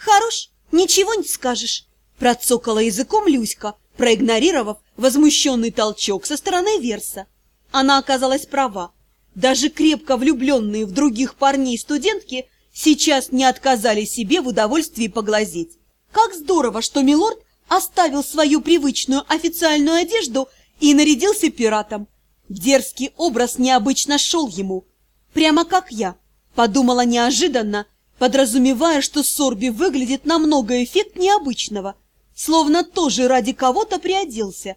Хорош, ничего не скажешь, процокала языком Люська, проигнорировав возмущенный толчок со стороны Верса. Она оказалась права. Даже крепко влюбленные в других парней студентки сейчас не отказали себе в удовольствии поглазеть. Как здорово, что Милорд оставил свою привычную официальную одежду и нарядился пиратом. Дерзкий образ необычно шел ему. Прямо как я, подумала неожиданно, подразумевая, что Сорби выглядит намного эффектнее обычного, словно тоже ради кого-то приоделся.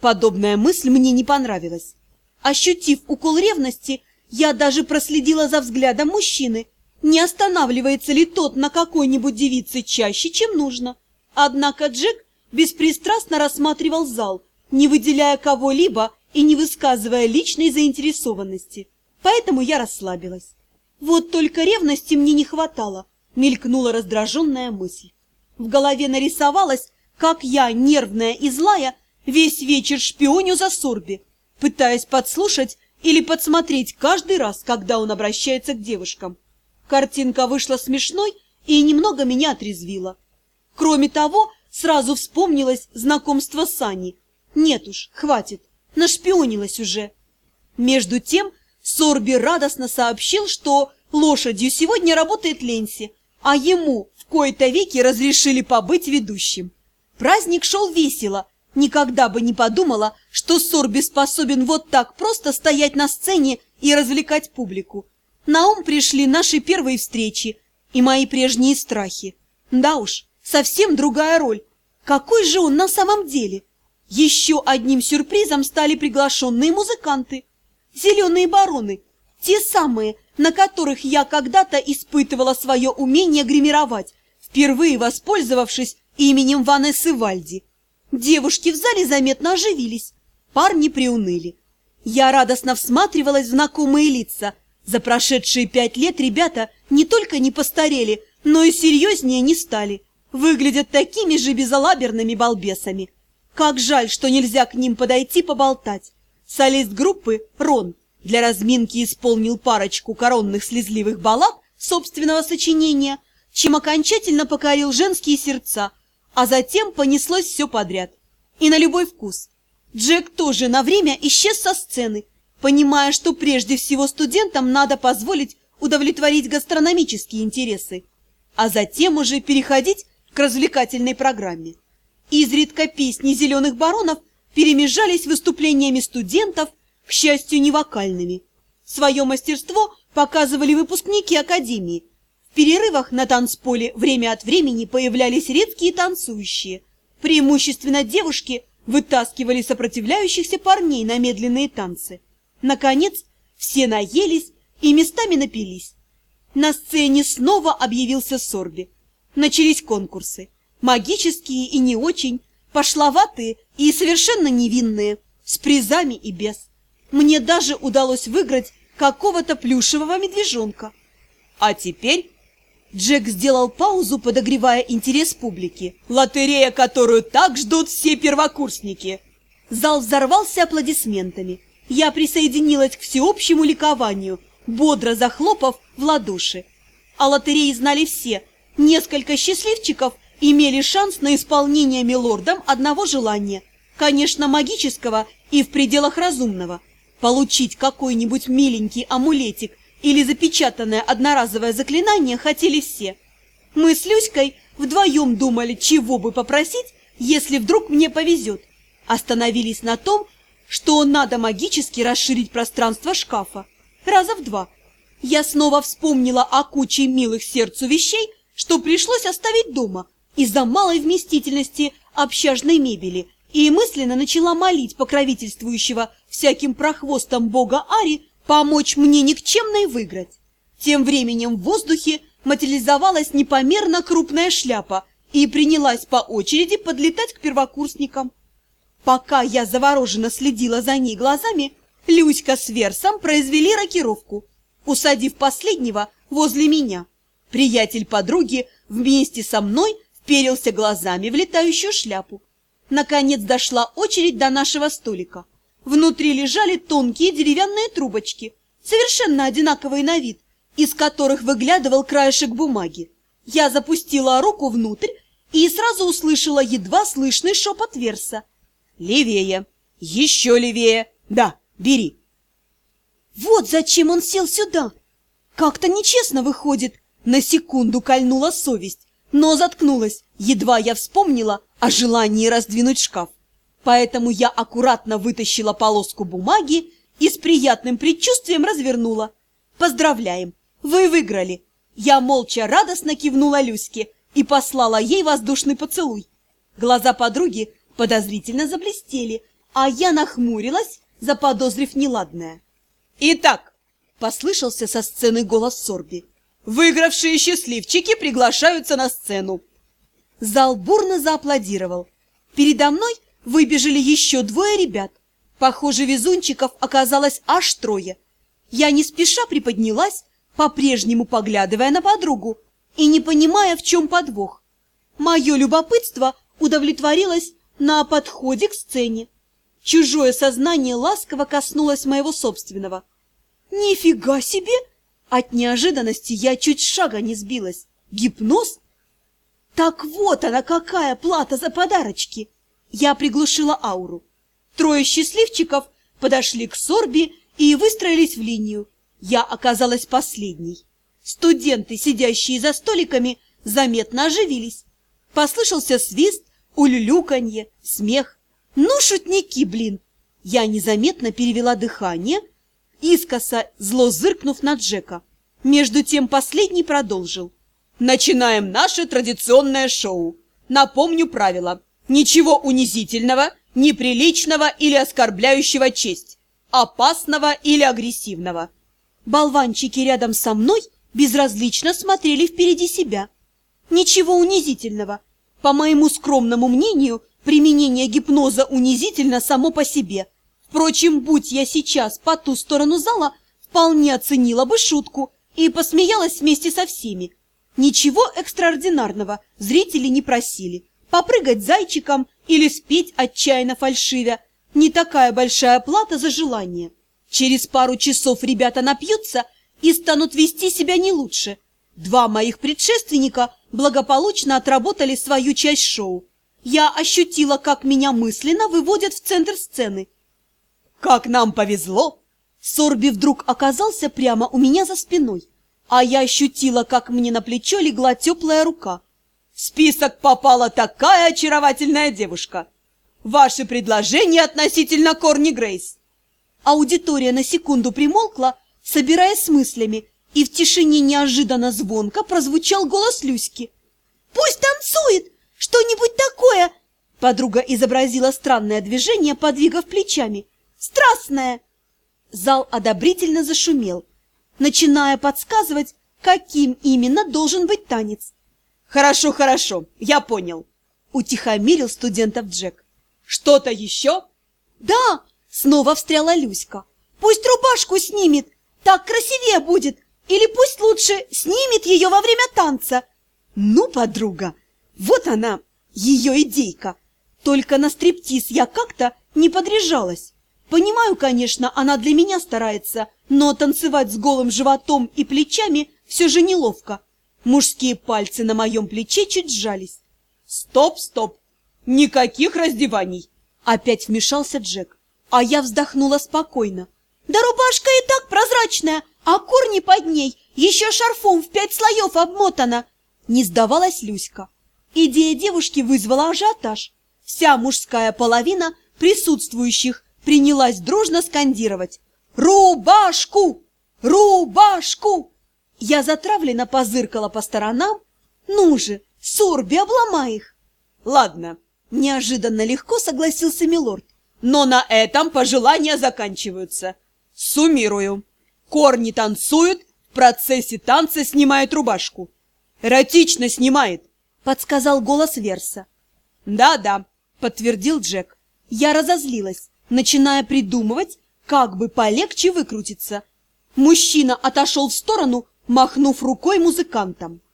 Подобная мысль мне не понравилась. Ощутив укол ревности, я даже проследила за взглядом мужчины, не останавливается ли тот на какой-нибудь девице чаще, чем нужно. Однако Джек беспристрастно рассматривал зал, не выделяя кого-либо и не высказывая личной заинтересованности. Поэтому я расслабилась. Вот только ревности мне не хватало, мелькнула раздраженная мысль. В голове нарисовалась, как я, нервная и злая, весь вечер шпионю за Сорби, пытаясь подслушать или подсмотреть каждый раз, когда он обращается к девушкам. Картинка вышла смешной и немного меня отрезвила. Кроме того, сразу вспомнилось знакомство с Аней. Нет уж, хватит, нашпионилась уже. Между тем Сорби радостно сообщил, что лошадью сегодня работает Ленси, а ему в кои-то веки разрешили побыть ведущим. Праздник шел весело, Никогда бы не подумала, что Сорби способен вот так просто стоять на сцене и развлекать публику. На ум пришли наши первые встречи и мои прежние страхи. Да уж, совсем другая роль. Какой же он на самом деле? Еще одним сюрпризом стали приглашенные музыканты. Зеленые бароны, те самые, на которых я когда-то испытывала свое умение гримировать, впервые воспользовавшись именем Ванессы Вальди. Девушки в зале заметно оживились, парни приуныли. Я радостно всматривалась в знакомые лица. За прошедшие пять лет ребята не только не постарели, но и серьезнее не стали. Выглядят такими же безалаберными балбесами. Как жаль, что нельзя к ним подойти поболтать. Солист группы Рон для разминки исполнил парочку коронных слезливых баллад собственного сочинения, чем окончательно покорил женские сердца – а затем понеслось все подряд. И на любой вкус. Джек тоже на время исчез со сцены, понимая, что прежде всего студентам надо позволить удовлетворить гастрономические интересы, а затем уже переходить к развлекательной программе. Изредка песни «Зеленых баронов» перемежались выступлениями студентов, к счастью, не вокальными. Свое мастерство показывали выпускники академии – перерывах на танцполе время от времени появлялись редкие танцующие. Преимущественно девушки вытаскивали сопротивляющихся парней на медленные танцы. Наконец, все наелись и местами напились. На сцене снова объявился Сорби. Начались конкурсы. Магические и не очень, пошловатые и совершенно невинные, с призами и без. Мне даже удалось выиграть какого-то плюшевого медвежонка. А теперь Джек сделал паузу, подогревая интерес публики. «Лотерея, которую так ждут все первокурсники!» Зал взорвался аплодисментами. Я присоединилась к всеобщему ликованию, бодро захлопав в ладоши. О лотерее знали все. Несколько счастливчиков имели шанс на исполнение милордом одного желания. Конечно, магического и в пределах разумного. Получить какой-нибудь миленький амулетик – или запечатанное одноразовое заклинание хотели все. Мы с Люськой вдвоем думали, чего бы попросить, если вдруг мне повезет. Остановились на том, что надо магически расширить пространство шкафа. Раза в два. Я снова вспомнила о куче милых сердцу вещей, что пришлось оставить дома из-за малой вместительности общажной мебели, и мысленно начала молить покровительствующего всяким прохвостом бога Ари помочь мне никчемной выиграть. Тем временем в воздухе материализовалась непомерно крупная шляпа и принялась по очереди подлетать к первокурсникам. Пока я завороженно следила за ней глазами, Люська с Версом произвели рокировку, усадив последнего возле меня. Приятель подруги вместе со мной вперился глазами в летающую шляпу. Наконец дошла очередь до нашего столика. Внутри лежали тонкие деревянные трубочки, совершенно одинаковые на вид, из которых выглядывал краешек бумаги. Я запустила руку внутрь и сразу услышала едва слышный шепот Верса. «Левее! Еще левее! Да, бери!» Вот зачем он сел сюда! Как-то нечестно выходит. На секунду кольнула совесть, но заткнулась, едва я вспомнила о желании раздвинуть шкаф. Поэтому я аккуратно вытащила полоску бумаги и с приятным предчувствием развернула. Поздравляем! Вы выиграли! Я молча радостно кивнула Люське и послала ей воздушный поцелуй. Глаза подруги подозрительно заблестели, а я нахмурилась, заподозрив неладное. «Итак», — послышался со сцены голос Сорби, «выигравшие счастливчики приглашаются на сцену». Зал бурно зааплодировал. Передо мной выбежали еще двое ребят. Похоже, везунчиков оказалось аж трое. Я не спеша приподнялась, по-прежнему поглядывая на подругу и не понимая, в чем подвох. Мое любопытство удовлетворилось на подходе к сцене. Чужое сознание ласково коснулось моего собственного. «Нифига себе!» От неожиданности я чуть шага не сбилась. «Гипноз?» «Так вот она какая плата за подарочки!» Я приглушила ауру. Трое счастливчиков подошли к Сорби и выстроились в линию. Я оказалась последней. Студенты, сидящие за столиками, заметно оживились. Послышался свист, улюлюканье, смех. Ну, шутники, блин! Я незаметно перевела дыхание, искоса зло зыркнув на Джека. Между тем последний продолжил. Начинаем наше традиционное шоу. Напомню правила. Ничего унизительного, неприличного или оскорбляющего честь, опасного или агрессивного. Болванчики рядом со мной безразлично смотрели впереди себя. Ничего унизительного. По моему скромному мнению, применение гипноза унизительно само по себе. Впрочем, будь я сейчас по ту сторону зала, вполне оценила бы шутку и посмеялась вместе со всеми. Ничего экстраординарного зрители не просили. Попрыгать зайчиком или спеть отчаянно фальшивя – не такая большая плата за желание. Через пару часов ребята напьются и станут вести себя не лучше. Два моих предшественника благополучно отработали свою часть шоу. Я ощутила, как меня мысленно выводят в центр сцены. «Как нам повезло!» Сорби вдруг оказался прямо у меня за спиной, а я ощутила, как мне на плечо легла теплая рука. В список попала такая очаровательная девушка. Ваши предложения относительно Корни Грейс. Аудитория на секунду примолкла, собираясь с мыслями, и в тишине неожиданно звонко прозвучал голос Люськи. «Пусть танцует! Что-нибудь такое!» Подруга изобразила странное движение, подвигав плечами. «Страстное!» Зал одобрительно зашумел, начиная подсказывать, каким именно должен быть танец. «Хорошо, хорошо, я понял», — утихомирил студентов Джек. «Что-то еще?» «Да!» Снова встряла Люська. «Пусть рубашку снимет, так красивее будет. Или пусть лучше снимет ее во время танца». «Ну, подруга, вот она, ее идейка. Только на стриптиз я как-то не подряжалась. Понимаю, конечно, она для меня старается, но танцевать с голым животом и плечами все же неловко. Мужские пальцы на моем плече чуть сжались. «Стоп, стоп! Никаких раздеваний!» Опять вмешался Джек. А я вздохнула спокойно. Да рубашка и так прозрачная, а корни под ней еще шарфом в пять слоев обмотана. Не сдавалась Люська. Идея девушки вызвала ажиотаж. Вся мужская половина присутствующих принялась дружно скандировать «Рубашку! Рубашку!» Я затравленно позыркала по сторонам. «Ну же, Сорби, обломай их!» «Ладно», — неожиданно легко согласился Милорд. Но на этом пожелания заканчиваются. Суммирую. Корни танцуют, в процессе танца снимает рубашку. Эротично снимает, подсказал голос Верса. Да-да, подтвердил Джек. Я разозлилась, начиная придумывать, как бы полегче выкрутиться. Мужчина отошел в сторону, махнув рукой музыкантам.